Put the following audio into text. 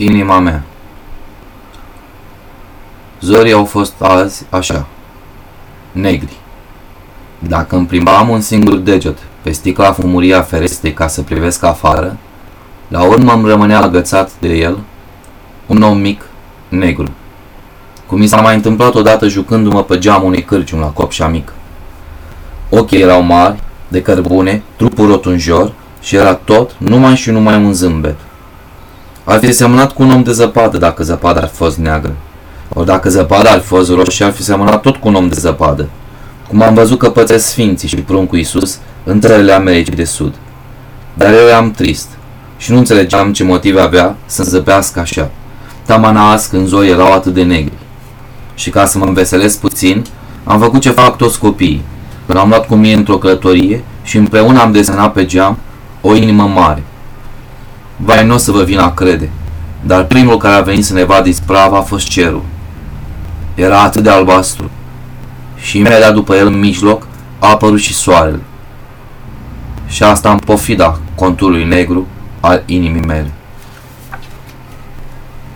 Inima mea Zorii au fost azi așa, negri. Dacă îmi plimbam un singur deget pe sticla fumurie a ferestei ca să privesc afară, la urmă îmi rămânea agățat de el un om mic, negru. Cum mi s-a mai întâmplat odată jucându-mă pe geamul unui cârciun la copșa mică. Ochii erau mari, de cărbune, trupul rotunjor și era tot numai și numai un zâmbet. Ar fi semănat cu un om de zăpadă dacă zăpada ar fi fost neagră. Ori dacă zăpada ar fi fost roșie, ar fi semănat tot cu un om de zăpadă. Cum am văzut că pățesc sfinții și pruncul Iisus în țările Americii de Sud. Dar eu eram trist și nu înțelegeam ce motive avea să zăpească așa. Tamana azi când zoi erau atât de negri. Și ca să mă înveselesc puțin, am făcut ce fac toți copiii. L-am luat cu mine într-o călătorie și împreună am desenat pe geam o inimă mare. Vai, nu o să vă vin a crede, dar primul care a venit să ne vadă isprava a fost cerul. Era atât de albastru. Și imediat după el, în mijloc, a apărut și soarele. Și asta în pofida conturului negru al inimii mele.